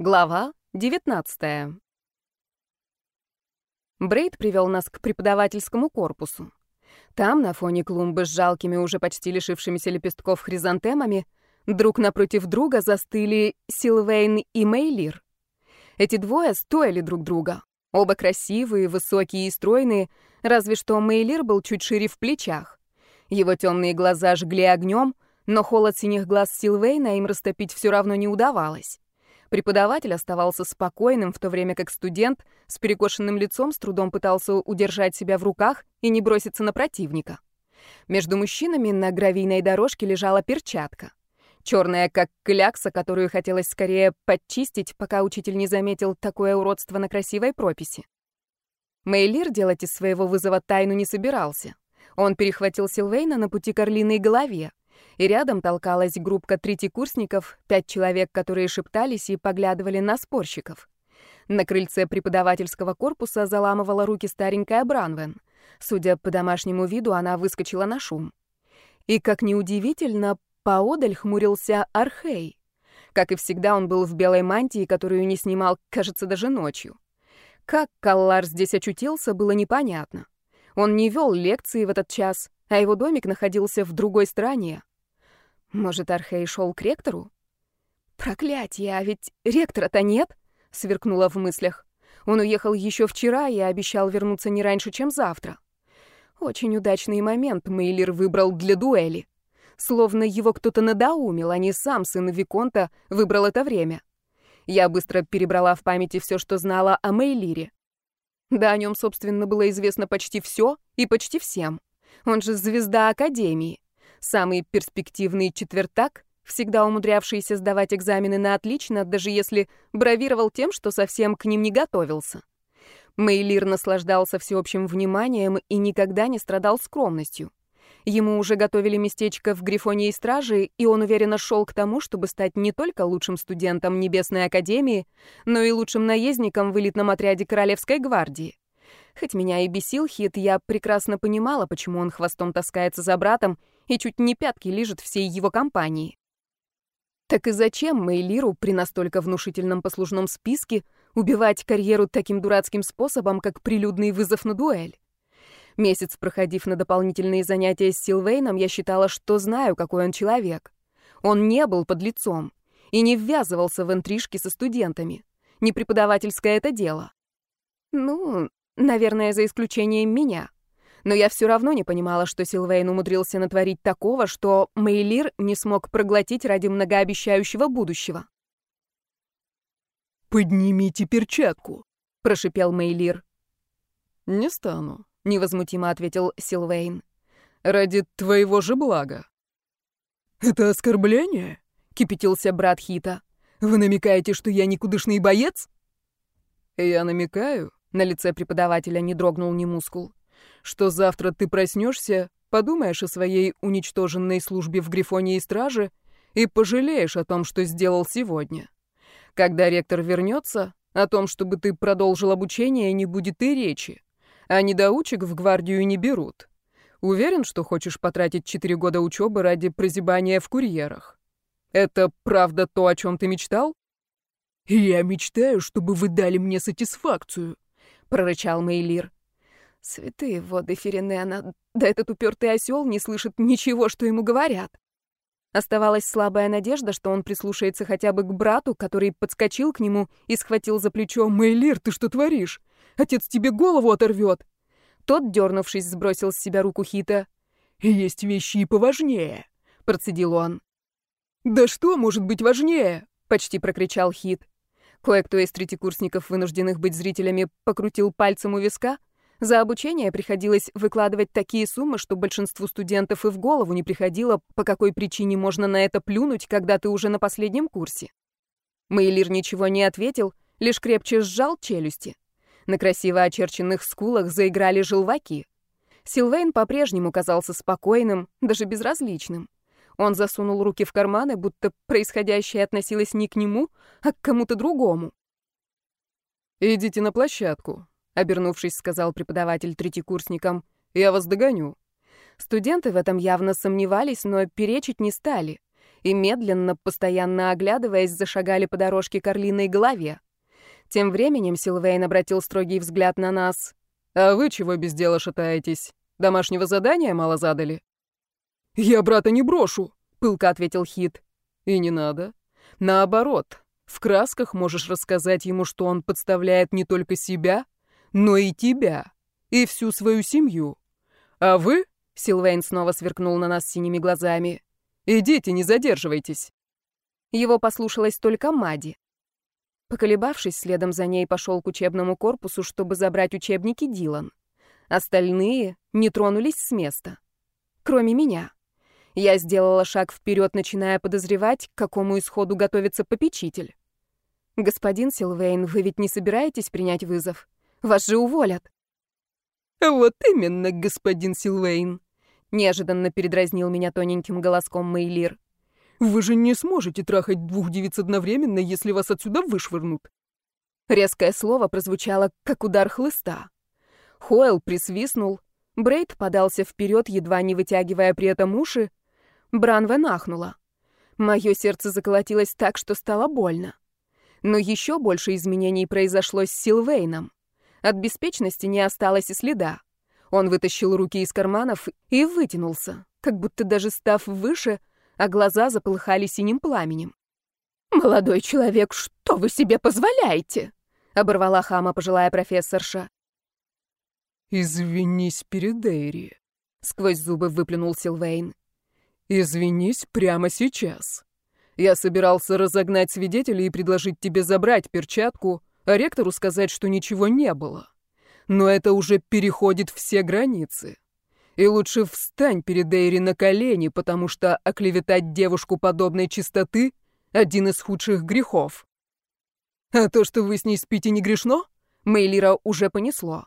Глава 19. Брейд привел нас к преподавательскому корпусу. Там, на фоне клумбы с жалкими, уже почти лишившимися лепестков хризантемами, друг напротив друга застыли Силвейн и Мейлир. Эти двое стоили друг друга. Оба красивые, высокие и стройные, разве что Мейлир был чуть шире в плечах. Его темные глаза жгли огнем, но холод синих глаз Силвейна им растопить все равно не удавалось. Преподаватель оставался спокойным, в то время как студент с перекошенным лицом с трудом пытался удержать себя в руках и не броситься на противника. Между мужчинами на гравийной дорожке лежала перчатка. Черная, как клякса, которую хотелось скорее подчистить, пока учитель не заметил такое уродство на красивой прописи. Мейлир делать из своего вызова тайну не собирался. Он перехватил Силвейна на пути к орлиной голове, и рядом толкалась группка третьекурсников, пять человек, которые шептались и поглядывали на спорщиков. На крыльце преподавательского корпуса заламывала руки старенькая Бранвен. Судя по домашнему виду, она выскочила на шум. И, как неудивительно, поодаль хмурился Архей. Как и всегда, он был в белой мантии, которую не снимал, кажется, даже ночью. Как Каллар здесь очутился, было непонятно. Он не вел лекции в этот час, а его домик находился в другой стране. Может, Архей шел к ректору? Проклятие, а ведь ректора-то нет, сверкнула в мыслях. Он уехал еще вчера и обещал вернуться не раньше, чем завтра. Очень удачный момент Мейлер выбрал для дуэли. Словно его кто-то надоумил, а не сам сын Виконта выбрал это время. Я быстро перебрала в памяти все, что знала о Мейлире. Да, о нем, собственно, было известно почти все и почти всем. Он же звезда Академии. Самый перспективный четвертак, всегда умудрявшийся сдавать экзамены на отлично, даже если бравировал тем, что совсем к ним не готовился. Мейлир наслаждался всеобщим вниманием и никогда не страдал скромностью. Ему уже готовили местечко в Грифоне и Страже, и он уверенно шел к тому, чтобы стать не только лучшим студентом Небесной Академии, но и лучшим наездником в элитном отряде Королевской гвардии. Хоть меня и бесил Хит, я прекрасно понимала, почему он хвостом таскается за братом и чуть не пятки лижет всей его компании. Так и зачем Мейлиру при настолько внушительном послужном списке убивать карьеру таким дурацким способом, как прилюдный вызов на дуэль? Месяц проходив на дополнительные занятия с Силвейном, я считала, что знаю, какой он человек. Он не был под лицом и не ввязывался в интрижки со студентами. Не преподавательское это дело. Ну, наверное, за исключением меня но я все равно не понимала, что Силвейн умудрился натворить такого, что Мейлир не смог проглотить ради многообещающего будущего. «Поднимите перчатку», — прошипел Мейлир. «Не стану», — невозмутимо ответил Силвейн. «Ради твоего же блага». «Это оскорбление?» — кипятился брат Хита. «Вы намекаете, что я никудышный боец?» «Я намекаю», — на лице преподавателя не дрогнул ни мускул что завтра ты проснешься, подумаешь о своей уничтоженной службе в Грифоне и Страже и пожалеешь о том, что сделал сегодня. Когда ректор вернется, о том, чтобы ты продолжил обучение, не будет и речи. А недоучек в гвардию не берут. Уверен, что хочешь потратить четыре года учебы ради прозябания в курьерах? Это правда то, о чем ты мечтал? «Я мечтаю, чтобы вы дали мне сатисфакцию», — прорычал Мейлир. Святые воды Феринена, да этот упертый осел не слышит ничего, что ему говорят. Оставалась слабая надежда, что он прислушается хотя бы к брату, который подскочил к нему и схватил за плечо. «Мейлир, ты что творишь? Отец тебе голову оторвет!» Тот, дернувшись, сбросил с себя руку Хита. «Есть вещи и поважнее», — процедил он. «Да что может быть важнее?» — почти прокричал Хит. Кое-кто из третьекурсников, вынужденных быть зрителями, покрутил пальцем у виска — за обучение приходилось выкладывать такие суммы, что большинству студентов и в голову не приходило, по какой причине можно на это плюнуть, когда ты уже на последнем курсе. Мейлир ничего не ответил, лишь крепче сжал челюсти. На красиво очерченных скулах заиграли желваки. Силвейн по-прежнему казался спокойным, даже безразличным. Он засунул руки в карманы, будто происходящее относилось не к нему, а к кому-то другому. «Идите на площадку», Обернувшись, сказал преподаватель третьекурсникам, «Я вас догоню». Студенты в этом явно сомневались, но перечить не стали. и медленно, постоянно оглядываясь, зашагали по дорожке к орлиной голове. Тем временем Силвейн обратил строгий взгляд на нас. «А вы чего без дела шатаетесь? Домашнего задания мало задали?» «Я брата не брошу», — пылко ответил Хит. «И не надо. Наоборот, в красках можешь рассказать ему, что он подставляет не только себя, но и тебя, и всю свою семью. А вы, — Силвейн снова сверкнул на нас синими глазами, — идите, не задерживайтесь. Его послушалась только Мади. Поколебавшись, следом за ней пошел к учебному корпусу, чтобы забрать учебники Дилан. Остальные не тронулись с места. Кроме меня. Я сделала шаг вперед, начиная подозревать, к какому исходу готовится попечитель. «Господин Силвейн, вы ведь не собираетесь принять вызов? Вас же уволят». «Вот именно, господин Силвейн», — неожиданно передразнил меня тоненьким голоском Мейлир. «Вы же не сможете трахать двух девиц одновременно, если вас отсюда вышвырнут». Резкое слово прозвучало, как удар хлыста. Хойл присвистнул, Брейд подался вперед, едва не вытягивая при этом уши, Бранве нахнула. Мое сердце заколотилось так, что стало больно. Но еще больше изменений произошло с Силвейном. От беспечности не осталось и следа. Он вытащил руки из карманов и вытянулся, как будто даже став выше, а глаза заполыхали синим пламенем. «Молодой человек, что вы себе позволяете?» — оборвала хама пожилая профессорша. «Извинись перед Эйри», — сквозь зубы выплюнул Силвейн. «Извинись прямо сейчас. Я собирался разогнать свидетелей и предложить тебе забрать перчатку, а ректору сказать, что ничего не было. Но это уже переходит все границы. И лучше встань перед Эйри на колени, потому что оклеветать девушку подобной чистоты — один из худших грехов. А то, что вы с ней спите, не грешно? Мейлира уже понесло.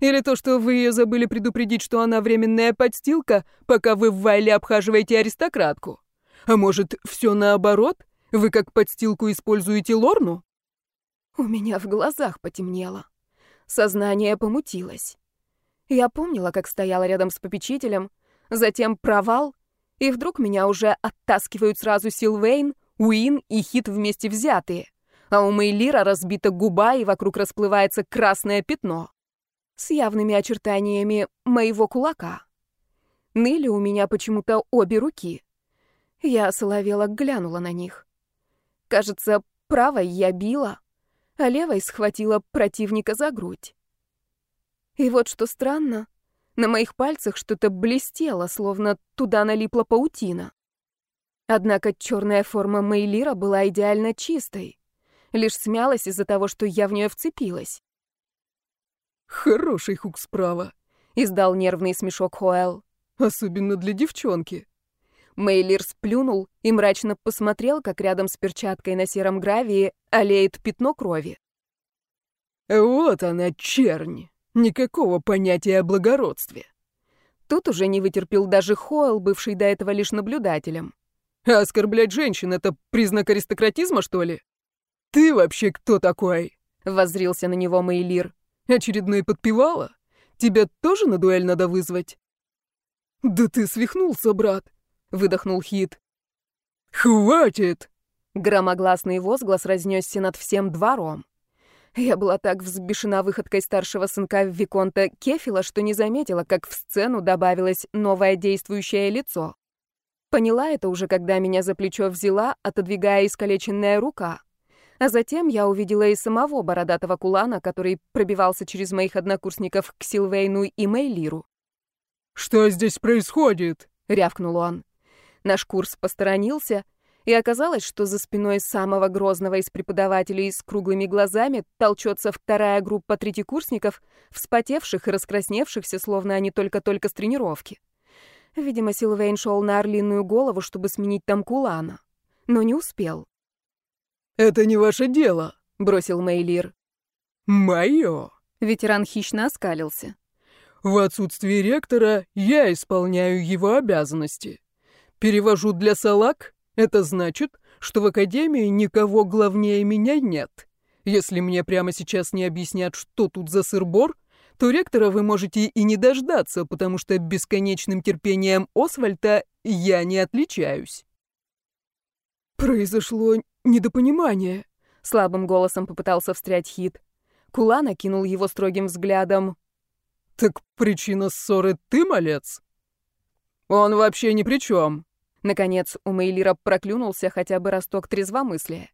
Или то, что вы ее забыли предупредить, что она временная подстилка, пока вы в Вайле обхаживаете аристократку? А может, все наоборот? Вы как подстилку используете Лорну? У меня в глазах потемнело. Сознание помутилось. Я помнила, как стояла рядом с попечителем, затем провал, и вдруг меня уже оттаскивают сразу Силвейн, Уин и Хит вместе взятые, а у Мейлира разбита губа, и вокруг расплывается красное пятно с явными очертаниями моего кулака. Ныли у меня почему-то обе руки. Я соловела глянула на них. Кажется, правой я била, а левой схватила противника за грудь. И вот что странно, на моих пальцах что-то блестело, словно туда налипла паутина. Однако черная форма Мейлира была идеально чистой, лишь смялась из-за того, что я в нее вцепилась. «Хороший хук справа», — издал нервный смешок Хоэл. «Особенно для девчонки». Мейлир сплюнул и мрачно посмотрел, как рядом с перчаткой на сером гравии олеет пятно крови. «Вот она, чернь! Никакого понятия о благородстве!» Тут уже не вытерпел даже Хоэл, бывший до этого лишь наблюдателем. «А оскорблять женщин — это признак аристократизма, что ли? Ты вообще кто такой?» — воззрился на него Мейлир. Очередной подпевала? Тебя тоже на дуэль надо вызвать?» «Да ты свихнулся, брат!» — выдохнул Хит. «Хватит!» Громогласный возглас разнесся над всем двором. Я была так взбешена выходкой старшего сынка Виконта Кефила, что не заметила, как в сцену добавилось новое действующее лицо. Поняла это уже, когда меня за плечо взяла, отодвигая искалеченная рука. А затем я увидела и самого бородатого кулана, который пробивался через моих однокурсников к Силвейну и Мейлиру. «Что здесь происходит?» — рявкнул он. Наш курс посторонился, и оказалось, что за спиной самого грозного из преподавателей с круглыми глазами толчется вторая группа третьекурсников, вспотевших и раскрасневшихся, словно они только-только с тренировки. Видимо, Силвейн шел на орлиную голову, чтобы сменить там кулана, но не успел. «Это не ваше дело», — бросил Мейлир. «Мое». Ветеран хищно оскалился. «В отсутствие ректора я исполняю его обязанности. Перевожу для салак — это значит, что в академии никого главнее меня нет. Если мне прямо сейчас не объяснят, что тут за сырбор, то ректора вы можете и не дождаться, потому что бесконечным терпением Освальта я не отличаюсь». «Произошло недопонимание», — слабым голосом попытался встрять Хит. Кулан окинул его строгим взглядом. «Так причина ссоры ты, малец?» «Он вообще ни при чем», Наконец, у Мейлира проклюнулся хотя бы росток трезвомыслия.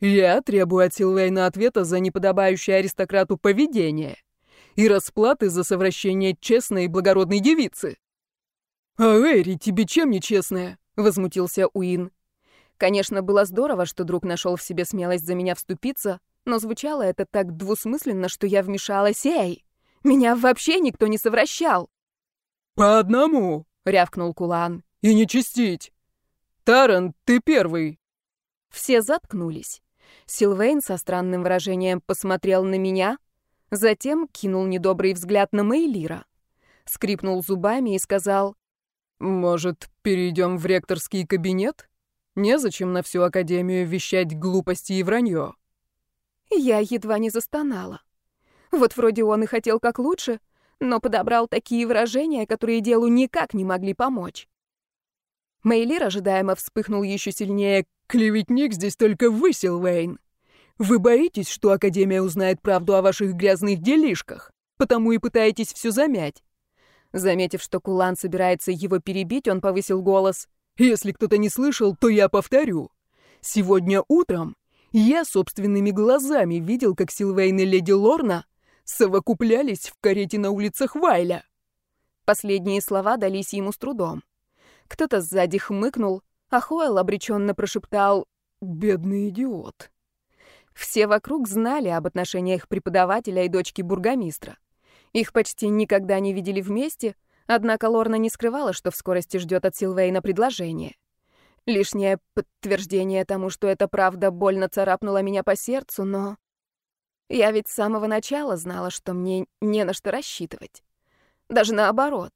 «Я требую от Силвейна ответа за неподобающее аристократу поведение и расплаты за совращение честной и благородной девицы». «А Эри, тебе чем нечестная?» — возмутился Уин. Конечно, было здорово, что друг нашел в себе смелость за меня вступиться, но звучало это так двусмысленно, что я вмешалась. «Эй, меня вообще никто не совращал!» «По одному!» — рявкнул Кулан. И не чистить. Таран, ты первый. Все заткнулись. Силвейн со странным выражением посмотрел на меня, затем кинул недобрый взгляд на Мейлира, скрипнул зубами и сказал, «Может, перейдем в ректорский кабинет? Незачем на всю академию вещать глупости и вранье». Я едва не застонала. Вот вроде он и хотел как лучше, но подобрал такие выражения, которые делу никак не могли помочь. Мейлир ожидаемо вспыхнул еще сильнее. «Клеветник здесь только вы, Силвейн. Вы боитесь, что Академия узнает правду о ваших грязных делишках, потому и пытаетесь все замять». Заметив, что Кулан собирается его перебить, он повысил голос. «Если кто-то не слышал, то я повторю. Сегодня утром я собственными глазами видел, как Силвейн и леди Лорна совокуплялись в карете на улицах Вайля». Последние слова дались ему с трудом. Кто-то сзади хмыкнул, а Хойл обреченно прошептал «Бедный идиот». Все вокруг знали об отношениях преподавателя и дочки бургомистра. Их почти никогда не видели вместе, однако Лорна не скрывала, что в скорости ждет от Силвейна предложение. Лишнее подтверждение тому, что это правда, больно царапнуло меня по сердцу, но... Я ведь с самого начала знала, что мне не на что рассчитывать. Даже наоборот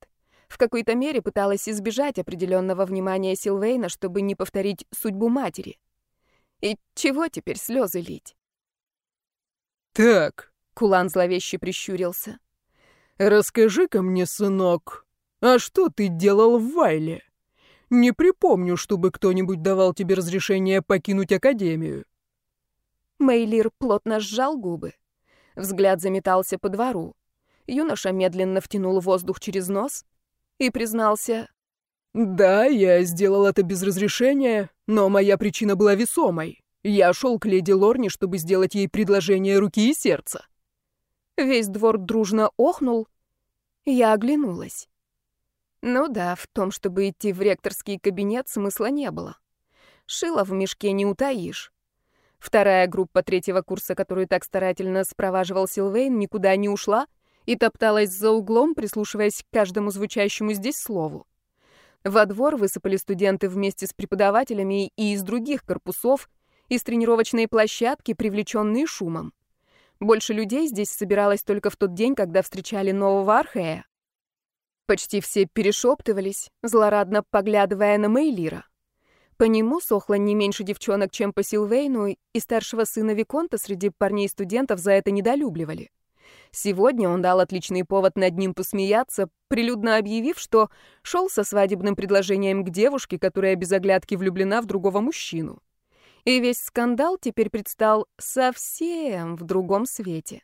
в какой-то мере пыталась избежать определенного внимания Силвейна, чтобы не повторить судьбу матери. И чего теперь слезы лить? «Так», — Кулан зловеще прищурился, — «расскажи-ка мне, сынок, а что ты делал в Вайле? Не припомню, чтобы кто-нибудь давал тебе разрешение покинуть Академию». Мейлир плотно сжал губы. Взгляд заметался по двору. Юноша медленно втянул воздух через нос — и признался. «Да, я сделал это без разрешения, но моя причина была весомой. Я шел к леди Лорне, чтобы сделать ей предложение руки и сердца». Весь двор дружно охнул. Я оглянулась. Ну да, в том, чтобы идти в ректорский кабинет, смысла не было. Шила в мешке не утаишь. Вторая группа третьего курса, которую так старательно спроваживал Силвейн, никуда не ушла — и топталась за углом, прислушиваясь к каждому звучащему здесь слову. Во двор высыпали студенты вместе с преподавателями и из других корпусов, из тренировочной площадки, привлеченные шумом. Больше людей здесь собиралось только в тот день, когда встречали нового Архея. Почти все перешептывались, злорадно поглядывая на Мейлира. По нему сохло не меньше девчонок, чем по Силвейну, и старшего сына Виконта среди парней-студентов за это недолюбливали. Сегодня он дал отличный повод над ним посмеяться, прилюдно объявив, что шел со свадебным предложением к девушке, которая без оглядки влюблена в другого мужчину. И весь скандал теперь предстал совсем в другом свете.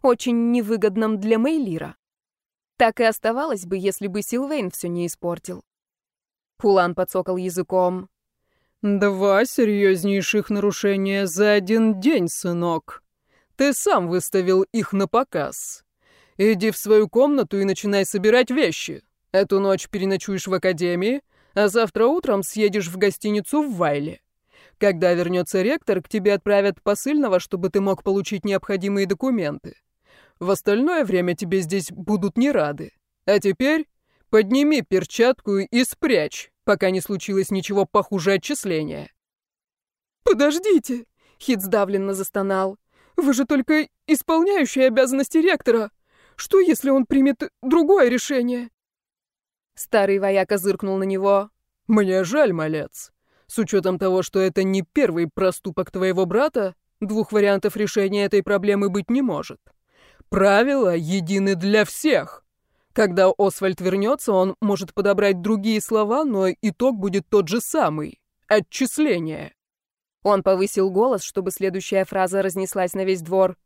Очень невыгодном для Мейлира. Так и оставалось бы, если бы Силвейн все не испортил. Кулан подсокал языком. «Два серьезнейших нарушения за один день, сынок», ты сам выставил их на показ. Иди в свою комнату и начинай собирать вещи. Эту ночь переночуешь в академии, а завтра утром съедешь в гостиницу в Вайле. Когда вернется ректор, к тебе отправят посыльного, чтобы ты мог получить необходимые документы. В остальное время тебе здесь будут не рады. А теперь подними перчатку и спрячь, пока не случилось ничего похуже отчисления. «Подождите!» — Хит сдавленно застонал. Вы же только исполняющий обязанности ректора. Что, если он примет другое решение?» Старый вояка зыркнул на него. «Мне жаль, малец. С учетом того, что это не первый проступок твоего брата, двух вариантов решения этой проблемы быть не может. Правила едины для всех. Когда Освальд вернется, он может подобрать другие слова, но итог будет тот же самый. отчисления. Он повысил голос, чтобы следующая фраза разнеслась на весь двор.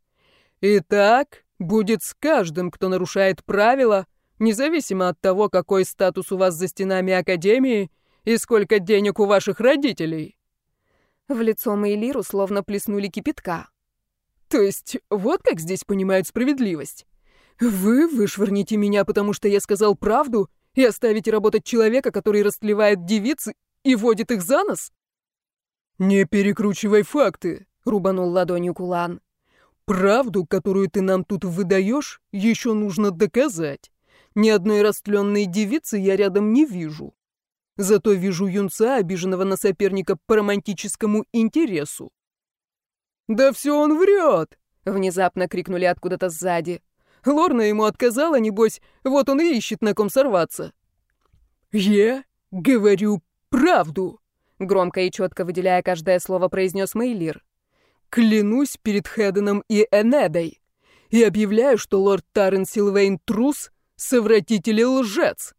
Итак, будет с каждым, кто нарушает правила, независимо от того, какой статус у вас за стенами Академии и сколько денег у ваших родителей. В лицо Мейлиру словно плеснули кипятка. То есть вот как здесь понимают справедливость? Вы вышвырните меня, потому что я сказал правду, и оставите работать человека, который растлевает девиц и водит их за нос? Не перекручивай факты, рубанул ладонью Кулан. Правду, которую ты нам тут выдаешь, еще нужно доказать. Ни одной растленной девицы я рядом не вижу. Зато вижу юнца, обиженного на соперника по романтическому интересу. «Да все он врет!» — внезапно крикнули откуда-то сзади. Лорна ему отказала, небось, вот он и ищет, на ком сорваться. «Я говорю правду!» — громко и четко выделяя каждое слово, произнес Мейлир. «Клянусь перед Хеденом и Энедой и объявляю, что лорд Таррен Силвейн трус, совратитель и лжец.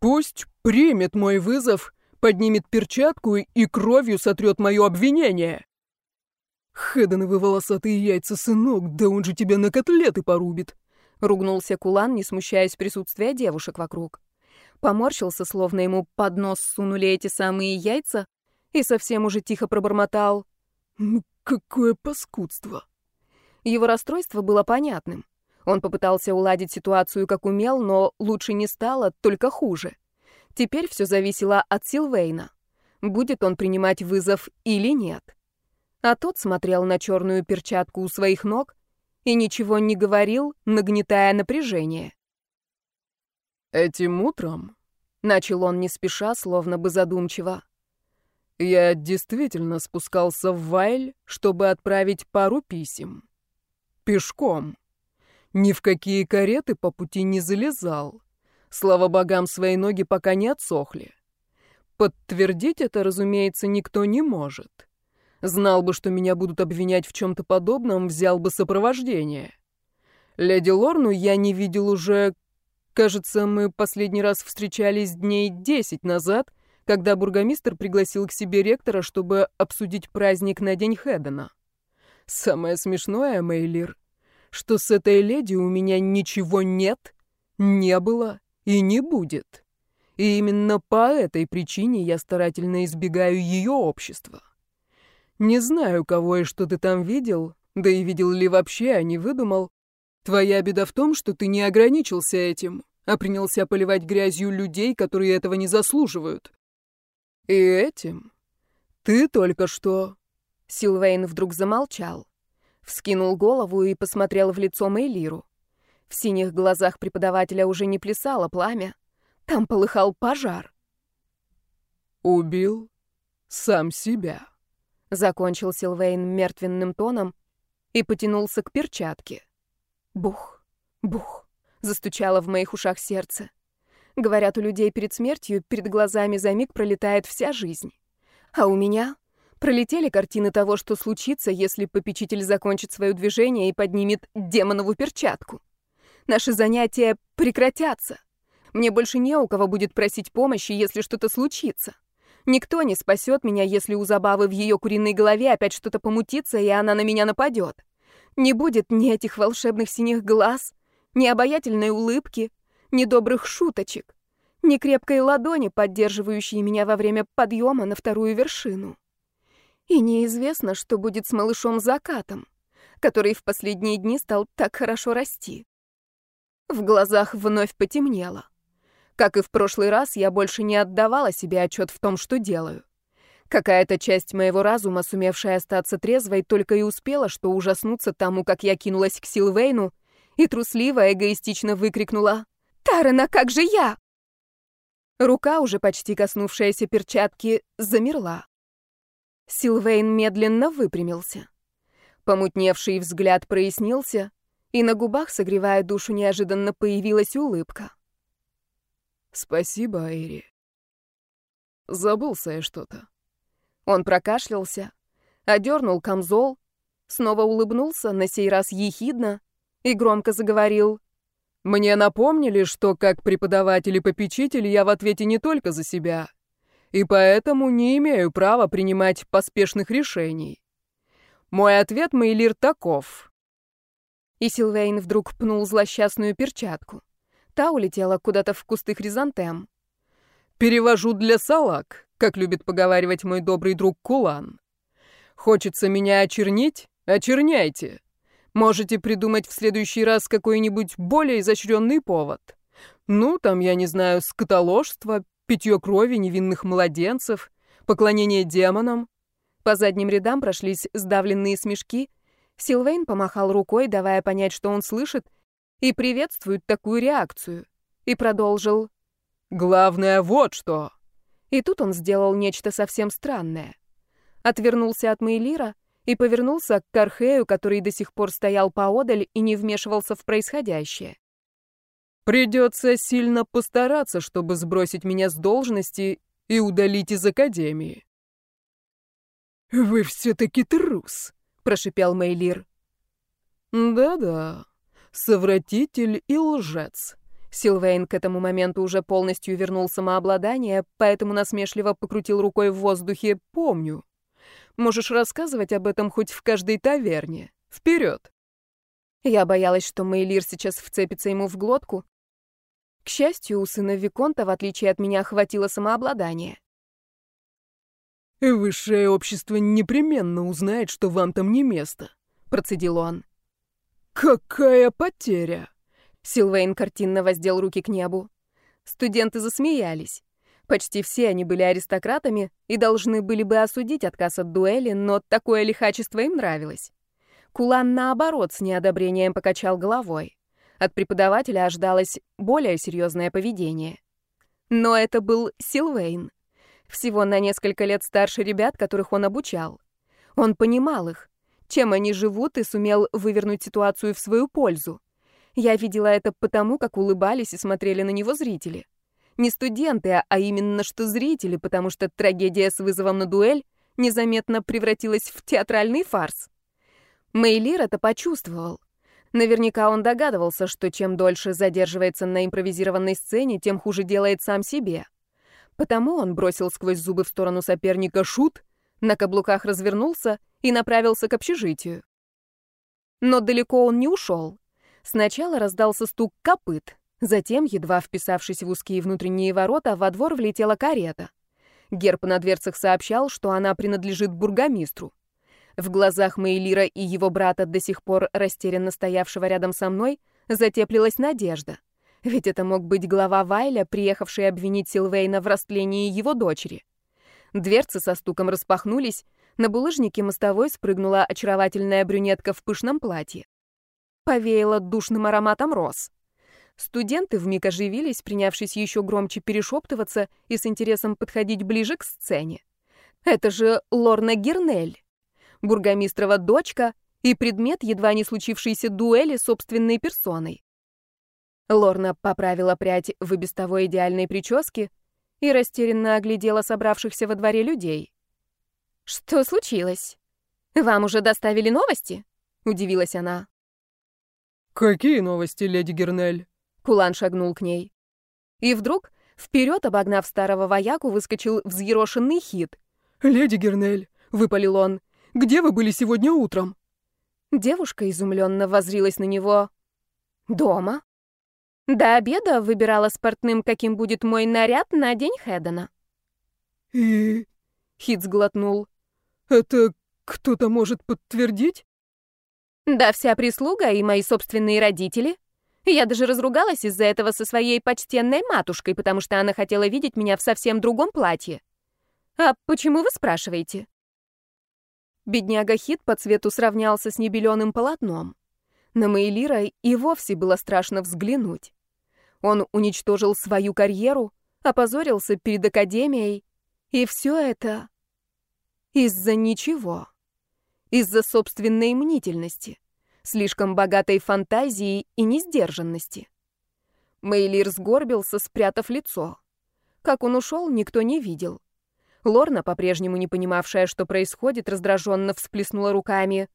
Пусть примет мой вызов, поднимет перчатку и кровью сотрет мое обвинение». «Хеденовы волосатые яйца, сынок, да он же тебя на котлеты порубит!» — ругнулся Кулан, не смущаясь присутствия девушек вокруг. Поморщился, словно ему под нос сунули эти самые яйца, и совсем уже тихо пробормотал. «Ну, какое паскудство!» Его расстройство было понятным. Он попытался уладить ситуацию как умел, но лучше не стало, только хуже. Теперь все зависело от Силвейна. Будет он принимать вызов или нет. А тот смотрел на черную перчатку у своих ног и ничего не говорил, нагнетая напряжение. «Этим утром», — начал он не спеша, словно бы задумчиво, «я действительно спускался в Вайль, чтобы отправить пару писем. Пешком. Ни в какие кареты по пути не залезал. Слава богам, свои ноги пока не отсохли. Подтвердить это, разумеется, никто не может. Знал бы, что меня будут обвинять в чем-то подобном, взял бы сопровождение. Леди Лорну я не видел уже... Кажется, мы последний раз встречались дней десять назад, когда бургомистр пригласил к себе ректора, чтобы обсудить праздник на День Хедена. Самое смешное, Мейлир, что с этой леди у меня ничего нет, не было и не будет. И именно по этой причине я старательно избегаю ее общества. Не знаю, кого и что ты там видел, да и видел ли вообще, а не выдумал. Твоя беда в том, что ты не ограничился этим, а принялся поливать грязью людей, которые этого не заслуживают. И этим ты только что...» Силвейн вдруг замолчал, вскинул голову и посмотрел в лицо Мейлиру. В синих глазах преподавателя уже не плясало пламя, там полыхал пожар. «Убил сам себя». Закончил Силвейн мертвенным тоном и потянулся к перчатке. Бух, бух, застучало в моих ушах сердце. Говорят, у людей перед смертью перед глазами за миг пролетает вся жизнь. А у меня пролетели картины того, что случится, если попечитель закончит свое движение и поднимет демонову перчатку. Наши занятия прекратятся. Мне больше не у кого будет просить помощи, если что-то случится. Никто не спасет меня, если у Забавы в ее куриной голове опять что-то помутится, и она на меня нападет. Не будет ни этих волшебных синих глаз, ни обаятельной улыбки, ни добрых шуточек, ни крепкой ладони, поддерживающей меня во время подъема на вторую вершину. И неизвестно, что будет с малышом Закатом, который в последние дни стал так хорошо расти. В глазах вновь потемнело. Как и в прошлый раз, я больше не отдавала себе отчет в том, что делаю. Какая-то часть моего разума, сумевшая остаться трезвой, только и успела, что ужаснуться тому, как я кинулась к Силвейну и трусливо, эгоистично выкрикнула «Тарена, как же я?» Рука, уже почти коснувшаяся перчатки, замерла. Силвейн медленно выпрямился. Помутневший взгляд прояснился, и на губах, согревая душу, неожиданно появилась улыбка. Спасибо, Айри. Забылся я что-то. Он прокашлялся, одернул камзол, снова улыбнулся, на сей раз ехидно, и громко заговорил. Мне напомнили, что как преподаватель и попечитель я в ответе не только за себя. И поэтому не имею права принимать поспешных решений. Мой ответ, Мейлир, таков. И Силвейн вдруг пнул злосчастную перчатку. Та улетела куда-то в кусты хризантем. Перевожу для салак, как любит поговаривать мой добрый друг Кулан. Хочется меня очернить? Очерняйте. Можете придумать в следующий раз какой-нибудь более изощренный повод. Ну, там, я не знаю, скотоложство, питье крови невинных младенцев, поклонение демонам. По задним рядам прошлись сдавленные смешки. Силвейн помахал рукой, давая понять, что он слышит, и приветствует такую реакцию. И продолжил. «Главное вот что!» И тут он сделал нечто совсем странное. Отвернулся от Мейлира и повернулся к Кархею, который до сих пор стоял поодаль и не вмешивался в происходящее. «Придется сильно постараться, чтобы сбросить меня с должности и удалить из Академии». «Вы все-таки трус», — прошипел Мейлир. «Да-да, совратитель и лжец», Силвейн к этому моменту уже полностью вернул самообладание, поэтому насмешливо покрутил рукой в воздухе «помню». Можешь рассказывать об этом хоть в каждой таверне. Вперед! Я боялась, что Мейлир сейчас вцепится ему в глотку. К счастью, у сына Виконта, в отличие от меня, хватило самообладания. «Высшее общество непременно узнает, что вам там не место», — процедил он. «Какая потеря!» Силвейн картинно воздел руки к небу. Студенты засмеялись. Почти все они были аристократами и должны были бы осудить отказ от дуэли, но такое лихачество им нравилось. Кулан, наоборот, с неодобрением покачал головой. От преподавателя ожидалось более серьезное поведение. Но это был Силвейн. Всего на несколько лет старше ребят, которых он обучал. Он понимал их, чем они живут, и сумел вывернуть ситуацию в свою пользу. Я видела это потому, как улыбались и смотрели на него зрители. Не студенты, а именно что зрители, потому что трагедия с вызовом на дуэль незаметно превратилась в театральный фарс. Мейлир это почувствовал. Наверняка он догадывался, что чем дольше задерживается на импровизированной сцене, тем хуже делает сам себе. Потому он бросил сквозь зубы в сторону соперника шут, на каблуках развернулся и направился к общежитию. Но далеко он не ушел. Сначала раздался стук копыт, затем, едва вписавшись в узкие внутренние ворота, во двор влетела карета. Герб на дверцах сообщал, что она принадлежит бургомистру. В глазах Мейлира и его брата, до сих пор растерянно стоявшего рядом со мной, затеплилась надежда. Ведь это мог быть глава Вайля, приехавший обвинить Силвейна в растлении его дочери. Дверцы со стуком распахнулись, на булыжнике мостовой спрыгнула очаровательная брюнетка в пышном платье повеяло душным ароматом роз. Студенты вмиг оживились, принявшись еще громче перешептываться и с интересом подходить ближе к сцене. Это же Лорна Гернель, бургомистрова дочка и предмет едва не случившейся дуэли собственной персоной. Лорна поправила прядь в и без того идеальной прическе и растерянно оглядела собравшихся во дворе людей. «Что случилось? Вам уже доставили новости?» — удивилась она. «Какие новости, леди Гернель?» Кулан шагнул к ней. И вдруг, вперед, обогнав старого вояку, выскочил взъерошенный хит. «Леди Гернель», — выпалил он, — «где вы были сегодня утром?» Девушка изумленно возрилась на него. «Дома?» До обеда выбирала спортным, каким будет мой наряд на день Хэддена. «И...» — Хит сглотнул. «Это кто-то может подтвердить?» Да вся прислуга и мои собственные родители. Я даже разругалась из-за этого со своей почтенной матушкой, потому что она хотела видеть меня в совсем другом платье. А почему вы спрашиваете? Бедняга Хит по цвету сравнялся с небеленым полотном. На Мейлира и вовсе было страшно взглянуть. Он уничтожил свою карьеру, опозорился перед Академией, и все это из-за ничего из-за собственной мнительности, слишком богатой фантазии и несдержанности. Мейлир сгорбился, спрятав лицо. Как он ушел, никто не видел. Лорна, по-прежнему не понимавшая, что происходит, раздраженно всплеснула руками.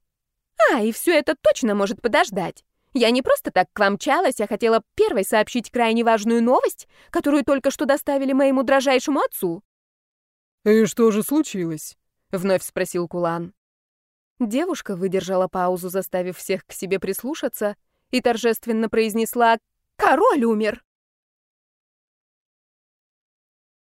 «А, и все это точно может подождать. Я не просто так к вам чалась, а хотела первой сообщить крайне важную новость, которую только что доставили моему дрожайшему отцу. «И что же случилось?» — вновь спросил Кулан. Девушка выдержала паузу, заставив всех к себе прислушаться, и торжественно произнесла «Король умер!»